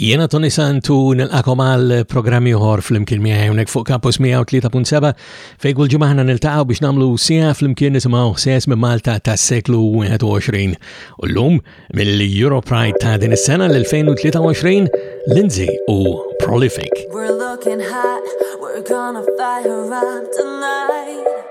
Jiena Tony Santu nilqakom għal programm ieħor flimkien miegħi hawnhekk fuq Campus 103.7 fejn kull ġimgħa aħna niltaqgħu biex nagħmlu sija flimkien nisimgħu ħsies minn Malta tas-seklu 21. U llum mill-Europride ta' din is-sena l-2023 Lindsay u Prolific. We're looking hot, we're gonna fire up tonight.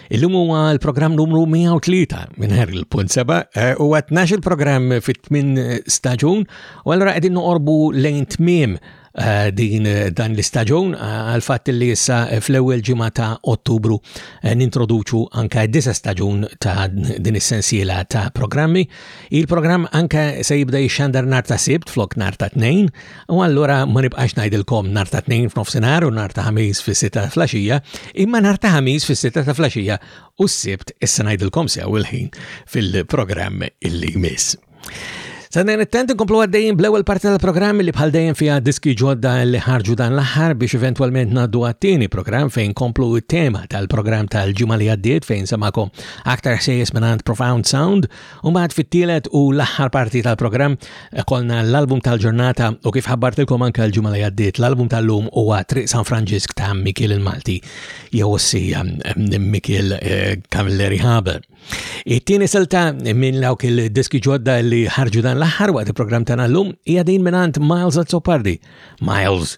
Illum huwa l-programm numru 103 minn ħer il-.7 eh, u għat 12 programm fit-8 eh, staġun u għallura qegħdin noqorbu lejn tmiem eh, din dan l-istaġun għal fatt li issa fl-ewwel ġimgħa ta' Ottubru nintroduċu anka d-disa staġun ta' din is-sensiela ta' programmi. Il-programm anka se jibda jixxandar nar ta' sibt flok nar ta' tnejn U allura ma nibqax ngħidilkom nhar ta' tnejn f'nofsinhar u nhar ta' ħamis fis-sitta flaxija, imma nhar ta' ħamis fis-sitta ta' flaxija u s-sibt issa ngħidilkom sew il-ħin fil-programm illi jmiss. Sannan it-tant inkomplu għaddejjin bl-ewwel parti tal-programm li bħal dejjem fiha diski ġodda li ħarġu dan l-aħħar biex eventwalment ngħaddu għat-tieni programm fejn komplu t-tema tal-programm tal-ġimgħa li għaddiet fejn semakom aktar sejjes minn Profound Sound Umbagħad fit-tielet u l-aħħar parti tal-programm kolna l-album tal-ġurnata u kif ħabbartilkom anke l-ġimgħa li għaddiet l-album tal-lum huwa Triq San Franġisk ta' Mikiel il-Malti jew ossija eh, Mikiel eh, Camilleri Haber. It-tieni silta minn dawk il-diski ġodda li ħarġu dan l-aħħar waqt il-programm tagħna llum hija din mingħand Miles Azzopardi. Miles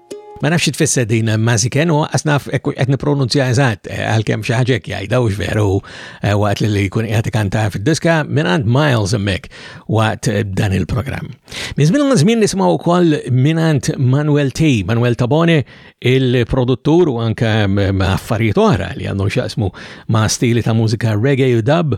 Ma nafx xi tfisser din mażiken u qas naf qed nippronunzja eżatt eh, għalkemm xi ħaġa jgħidha u veru eh, waqt li jkun qiegħed ikanta fid-diska mingħand Miles hemmhekk waqt eh, dan il-programm. Miżmin għal żmien nisimgħu wkoll mingħand Manuel T, Manuel Tabone, il-produttur u anke mm, affarijiet oħra li għandhom xaqsmu ma' stili ta' mużika reggae u dub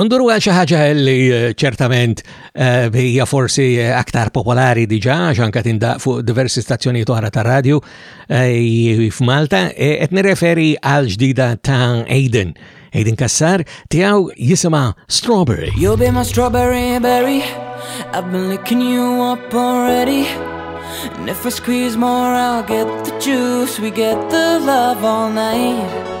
Unduru għal xi ħaġa li eh, ċertament eh, hija forsi eh, aktar popolari diġà għax anke tindaq fuq diversi stazzjonijiet oħra ta' radju f'Malta, e qed nirreferi għal ġdida ta' Aiden. Aiden Kassar tiegħu jisimha Strawberry. You be my strawberry berry, I've been licking you up already. And if I squeeze more, I'll get the juice, we get the love all night.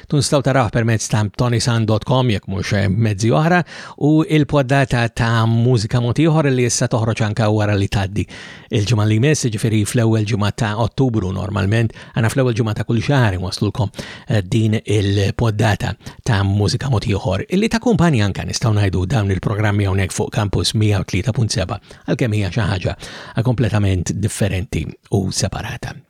Tkun staw taraħ permezz ta' tonisan.com jekk mhux eh, mezzi oħra u il-poddata ta' mużika motiħor li issa toħroġ anka wara li taddi. Il-ġimgħa li jmiss, ġifieri fl-ewwel ġimgħa ta' Ottubru normalment, għana fl-ewwel ġimgħa ta' kull xahar waslulkom eh, din il-poddata ta' mużika motiħor illi ta' kumpani anka nistgħu ngħidu dawn il-programmi hawnhekk fuq Campus 103.7 għalkemm hija xi ħaġa kompletament differenti u separata.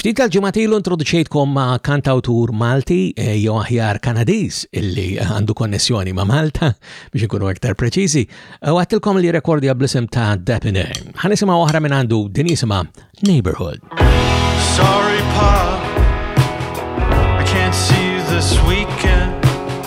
Ftit tal-ġimgħat ilu introduċejtkom ma' kantawtur Malti eh, jew aħjar Kanadiż illi għandu konnessjoni ma' Malta biex inkunu aktar preċiżi, eh, u għattilkom li rekordja bl-isem ta' Dapine. Ħanisimgħu oħra minn għandu din jisimha Neighborhood. Sorry pa, I can't see you this weekend.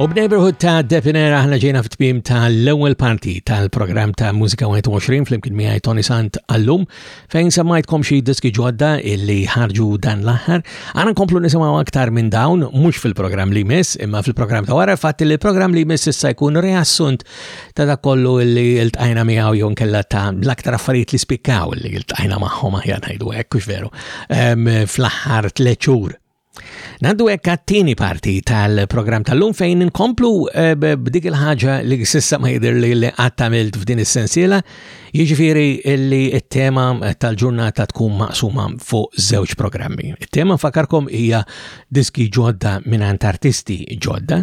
U b'neighborhood ta' Depiner aħna ġejna f'tmim ta' l-ewwel parti tal-programm ta' Mużika 21 flimkien miegħi Tony Sant għallum fejn semmajtkom xi diski ġodda illi ħarġu dan l-aħħar. Għana nkomplu nisimgħu aktar minn dawn mhux fil-programm li miss imma fil-programm ta' wara fatt li l-programm li miss issa jkun reassunt ta' dak kollu illi ltqajna miegħu jew nkella ta' l-aktar affarijiet li spikkaw illi ltqajna magħhom aħjar ngħidu hekk veru ehm, fl-aħħar tliet xhur Naddu hekk għat-tieni parti tal-programm tal-lum fejn inkomplu eh, b'dik il-ħaġa li sissa ma jidher li li għattamilt f'din is-sensiela, jiġifieri li t-tema tal-ġurnata tkun maqsuma fuq żewġ programmi. It-tema fakarkom hija diski ġodda mingħand artisti ġodda,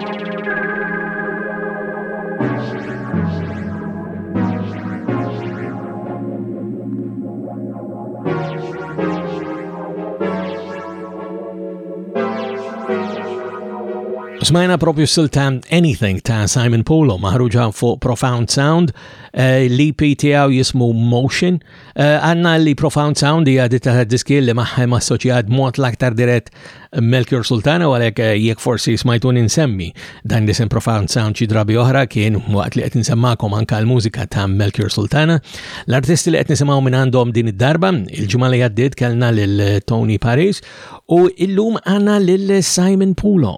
Smajna propju silta Anything ta' Simon Polo maħruġa fuq Profound Sound, eh, l-EP tiegħu jismu Motion, Eh, għanna li Profound Sound hija ditta ta' diski li maħħem assoċjat mod l-aktar dirett Melchior Sultana u għalhekk eh, jekk forsi smajtun insemmi dan li sem Profound Sound xi drabi oħra kien waqt li qed insemmakom anke l-mużika ta' Melchior Sultana. L-artisti li qed nisimgħu minn għandhom din id-darba, il-ġimgħa li għaddiet kellna lil Tony Paris u illum għandna lil Simon Pulo.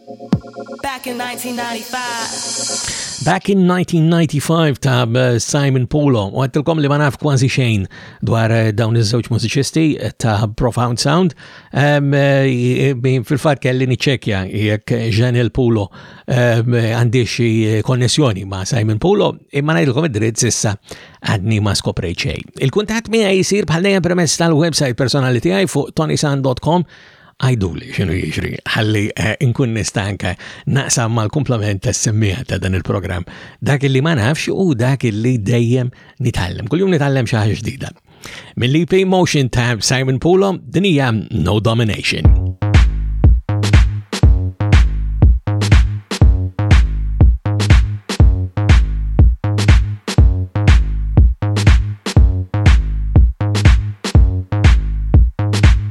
Back in 1995. Back in 1995 ta' eh, Simon Polo. U għattilkom li ma naf kważi xejn dwar eh, dawn iż-żewġ mużiċisti eh, ta' Profound Sound. Fil-fat kelli niċċekja jekk Janel Polo għandi xi konnessjoni ma' Simon Polo, imma ngħidilkom id-dritt sissa għadni ma skoprejt xejn. Il-kuntatt miegħi jsir bħal dejjem permezz tal-website personali tiegħi fuq tonisan.com Għiduli xinu jiġri, ħalli eh, nkun nista' anke naqsam mal-kumplament tas-semmija ta' dan il-programm. Dak li ma nafx u dak li dejjem nitgħallem. Kuljum nitgħallem xi ħaġa ġdida. Mill-EP Motion ta' Simon Pulo, din hija No Domination.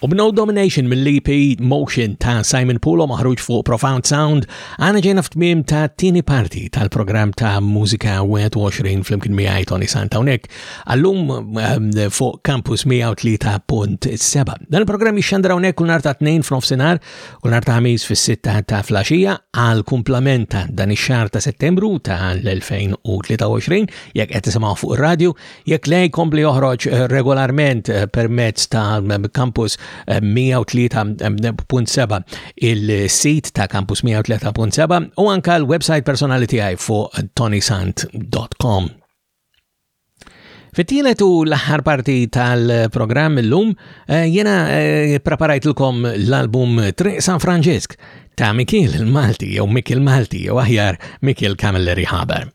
U b'No Domination mill-EP Motion ta' Simon Pulo maħruġ fuq Profound Sound, għana ġejna f'tmiem ta' tini parti tal-programm ta' Musika 21 fl-imkien miħaj Tony Santa unek, għallum ehm, fuq Campus 103.7. Dan il-programm jixxandra unek kull nar ta' 2 f'nofsinar, kull nar ta' ħamis fis-6 ta' flasġija għal komplementa dan ix-xar ta' settembru ta' l-2023, jek qed tisimgħu fuq ir-radju, Jekk le jkompli joħroġ eh, regolarment eh, permezz ta' eh, Campus 103.7 il-sit ta' Campus 103.7 u anka l-website personali tiegħi fuq tonisant.com. Fittilet u l-aħħar parti tal-programm illum jena preparajtilkom l-album Triq San Franġisk ta' Mikil il-Malti jew Mikil Malti jew aħjar Mikil Camilleri Haber.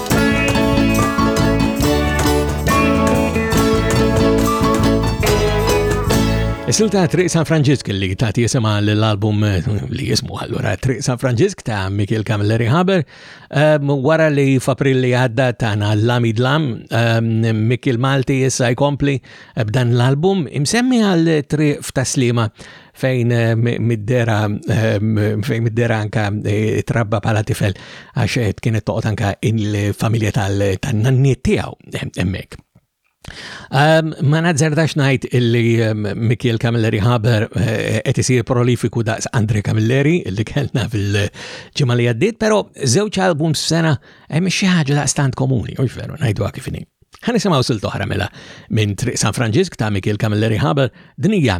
Is-silta Triq San Franġisk li ta' tisema l-album eh, li jismu allura Triq San Franġisk ta' Mikiel Camilleri Haber ehm, wara li f'April li għadda tagħna Lami Dlam ehm, Mikiel Malti issa jkompli eh, b'dan l-album imsemmi għal triq f'taslima fejn eh, middera eh, fejn middera anka eh, trabba bħala tifel għax kienet toqgħod anka il-familja tal-nanniet tiegħu hemmhekk. Um, ma nazzardax najt illi um, Mikiel Camilleri Haber eh, qed isir prolifiku daqs Andre Camilleri illi kellna fil-ġimgħa li għaddiet, però żewġ album sena hemm xi ħaġa daqstant komuni, u jferu ngħidu kif inhi. Ħa nisimgħu sil toħra mela minn Triq San Franġisk ta' Mikiel Camilleri Haber dinija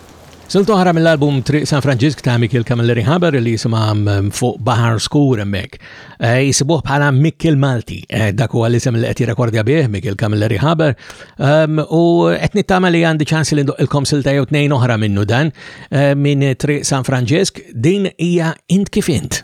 Silta oħra mill-album Triq San Franġisk ta' Mikiel Camilleri ħabar li jisimha mm, fuq Baħar Skur hemmhekk. Eh, jisibuh bħala Mikiel Malti, eh, dak huwa l-isem li qed jirrekordja bih Mikiel Camilleri ħabar ehm, u qed nittama li għandi ċans li ndoqilkom silta jew tnejn oħra minnu dan eh, minn Triq San Franġisk din hija int kif int.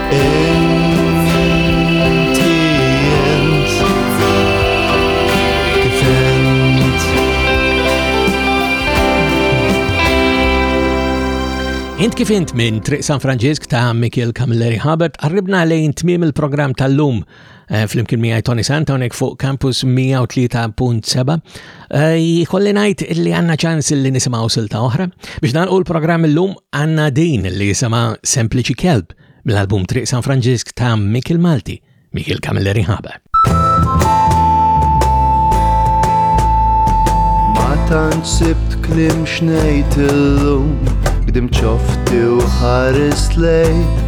Int kif int minn Triq San Franġisk ta' Mikiel Camilleri Habert qarribna lejn tmiem il-programm tal-lum Eh, flimkien miegħi Tony Santa hawnhekk fuq Campus 103.7. Eh, jkolli ngħid li għandna ċans li nisimgħu silta oħra. Biex nagħlqu l-programm illum għandna din li jisimha Sempliċi Kelb mill-album Triq San Franġisk ta' Mikil Malti, Mikil Kamilleri Ħaber. Ma tant sibt klim xnejt illum, gdim ċofti u ħarist lejk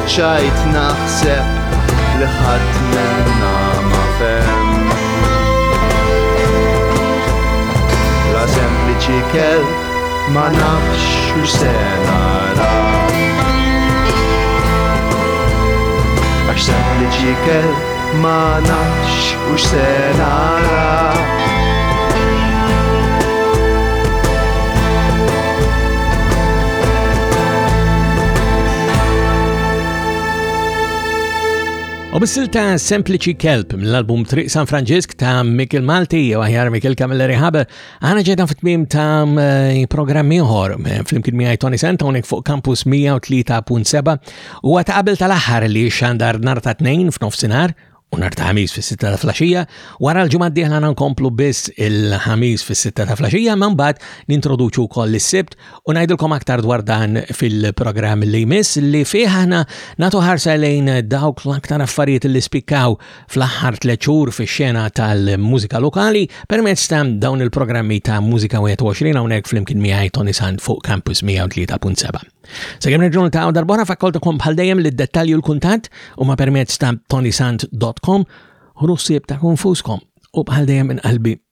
Xajt naħseb li ħadd minna ma fem. La sempliċi kell ma nafx u se nara. Għax sempliċi kell Ma nafx u x'se nara U bissil ta' sempliċi kelb mill-album Triq San Franġisk ta' Mikil Malti jew aħjar Mikil Camilleri Haber Għana ġedan fit-tmim ta' eh, programmi uħor eh, fl-imkien miħaj Tony Santonik fuq Campus 103.7 u għata qabel tal-axħar li xandar nar ta' 2 f'nofsinar u nar ta' ħamis fis sitta ta' flasġija, wara l-ġumad diħna nkomplu biss il-ħamis fis sitta ta' flasġija, man bat nintroduċu koll is-sibt u najdilkom aktar dwar dan fil-programm li jmiss li fiħna natu ħarsa lejn dawk l-aktar affarijiet li spikkaw fl-aħħar tliet xhur fix-xena tal-mużika lokali permezz ta' dawn il-programmi ta' Mużika 21 hawnhekk flimkien miegħi Tony Sand fuq Campus 103.7. Sakemm nerġgħu niltaqgħu darbora fakkoltakom bħal dejjem li d-dettalji u l-kuntatt huma permezz ta' tonysand.com u russieb ta' konfuskom u bħal dejjem inqalbi